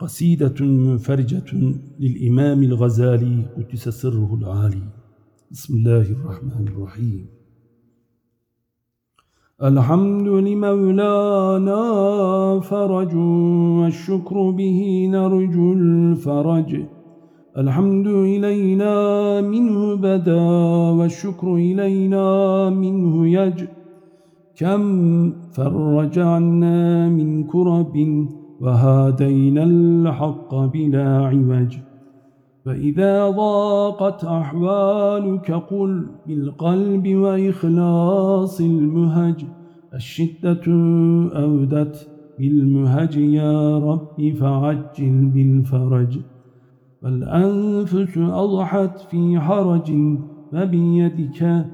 قصيدة منفرجة للإمام الغزالي قدس سره العالي. بسم الله الرحمن الرحيم. الحمد لمولانا فرج والشكر به نرجو الفرج. الحمد إلينا منه بدا والشكر إلينا منه يج. كم فرج عنا من كرب وهادينا الحق بلا عوج. فإذا ضاقت أحوالك قل بالقلب وإخلاص المهج. الشدة أودت بالمهج يا رب فعجل بالفرج. والأنفس أضحت في حرج فبيدك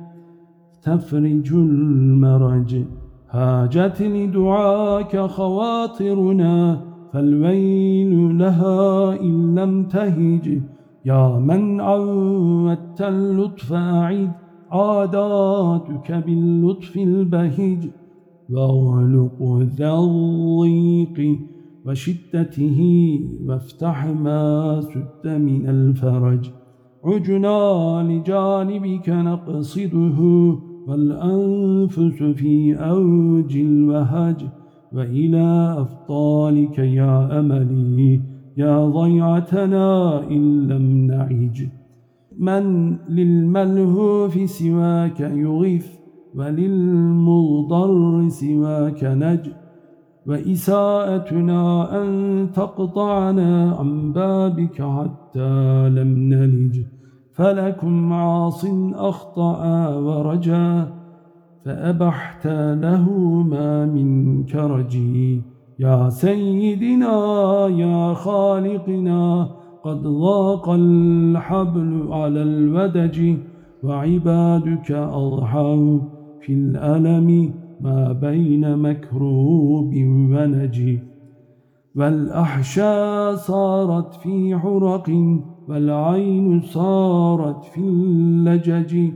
تفرج المرج. هاجت لدعاك خواطرنا فالويل لها إن لم تهج. يا من عودت اللطف أعد عاداتك باللطف البهج. وأغلق ذا الضيق وشدته وافتح ما سد من الفرج. عجنا لجانبك نقصده والأنفس في أوج الوهج وإلى أفضالك يا أملي يا ضيعتنا إن لم نعج. من للملهوف سواك يغف وللمضر سواك نج. وإساءتنا أن تقطعنا عن بابك حتى لم نلج. فلكم عاص أخطأ ورجا فأبحت له ما من كرجي يا سيدنا يا خالقنا قد ضاق الحبل على الودج وعبادك أضحوا في الألم ما بين مكروب ونجي والأحشاء صارت في حرق والعين صارت في اللجج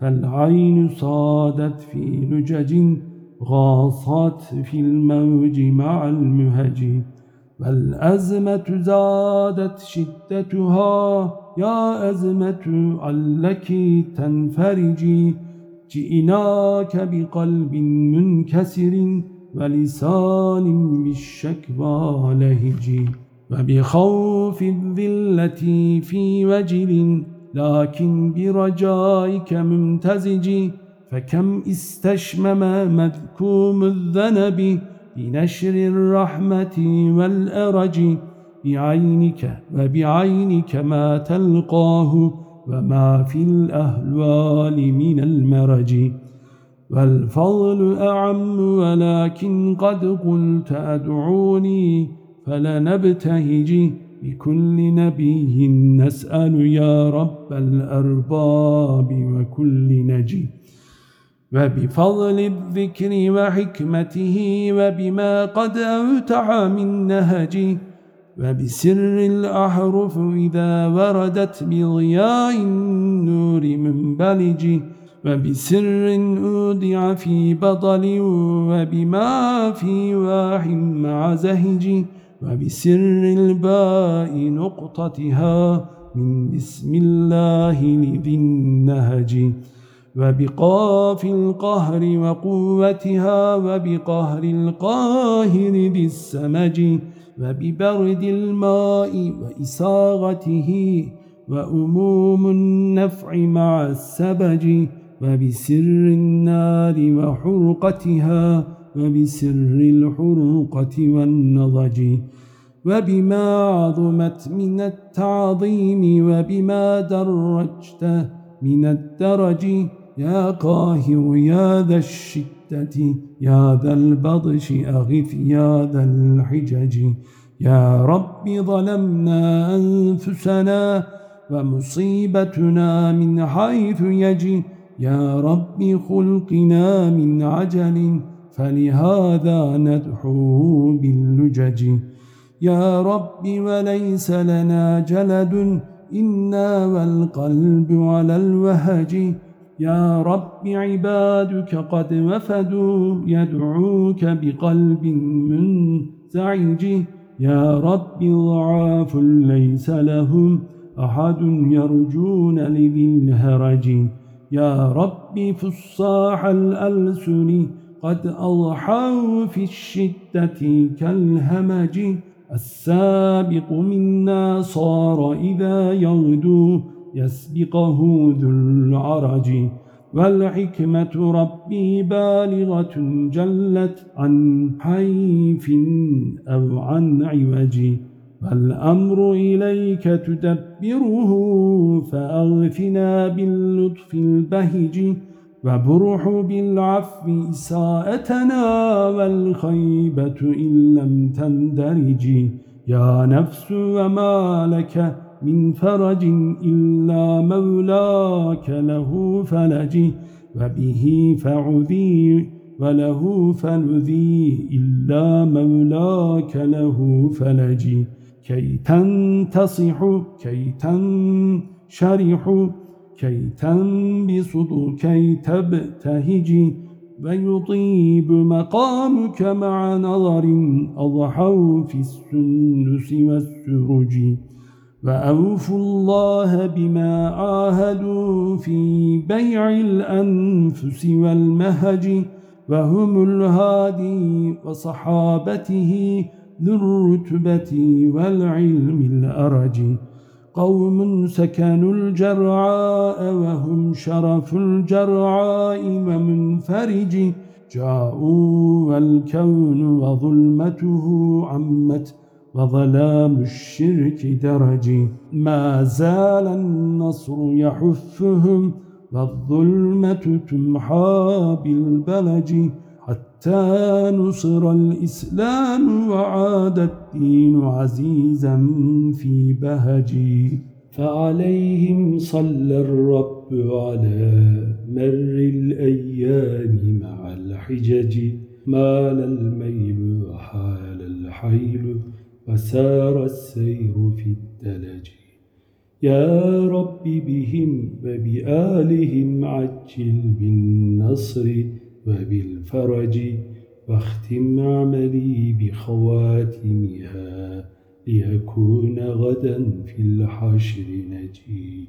فالعين صادت في لجج غاصت في الموج مع المهج. والأزمة زادت شدتها يا أزمة علك تنفرجي جئناك بقلب منكسر ولسان بالشكوى لهجي وبخوف الذلة في وجل لكن برجائك ممتزج. فكم استشمم مذكوم الذنب بنشر الرحمة والأرج. بعينك وبعينك ما تلقاه وما في الأهوال من المرج. والفضل أعم ولكن قد قلت أدعوني فلنبتهج بكل نبي نسأل يا رب الأرباب وكل نجي. وبفضل الذكر وحكمته وبما قد أوتع من نهجي وبسر الأحرف إذا وردت بضياء النور منبلج وبسر أودع في بطل وبما في واح مع زهج. وبسر الباء نقطتها من بسم الله لذي النهج. وبقاف القهر وقوتها وبقهر القاهر بالسمج وببرد الماء وإساغته وعموم النفع مع السبج. وبسر النار وحرقتها وبسر الحرقة والنضج وبما عظمت من التعظيم وبما درجت من الدرج. يا قاهر يا ذا الشدة يا ذا البطش أغث يا ذا الحجج. يا رب ظلمنا أنفسنا ومصيبتنا من حيث يجي يا رب خلقنا من عجل فلهذا ندحو باللجج يا رب وليس لنا جلد إنا والقلب على الوهج. يا رب عبادك قد وفدوا يدعوك بقلب منزعج. يا رب ضعاف ليس لهم أحد يرجون لذي الهرج. يا رب فصاح الألسن قد أضحوا في الشدة كالهمج. السابق منا صار إذا يغدو يسبقه ذو العرج. والحكمة ربي بالغة جلت عن حيف أو عن عوج. فالأمر إليك تدبره فأغثنا باللطف البهج. وبرح بالعفو إساءتنا والخيبة إن لم تندرج. يا نفس وما لك من فرج إلا مولاك له فلج. وبه فعذي وله فنذي إلا مولاك له فلج. كي تنتصح كي تنشرح كي تنبسط كي تبتهج ويطيب مقامك مع نظر أضحوا في السندس والسرج. وأوفوا الله بما عاهدوا في بيع الأنفس والمهج. وهم الهادي وصحابته ذو الرتبة والعلم الأرج. قوم سكنوا الجرعاء وهم شرف الجرعاء ومنفرج جاءوا والكون وظلمته عمت وظلام الشرك درج. ما زال النصر يحفهم والظلمة تمحى بالبلج. حتى نصر الإسلام وعاد الدين عزيزا في بهجي فعليهم صلى الرب على مر الأيام مع الحجج. مال الميل وحال الحيل وسار السير في الدلج. يا رب بهم وبآلهم عجل بالنصر. وبالفرج واختم عملي بخواتمها ليكون غدا في الحشر نجي.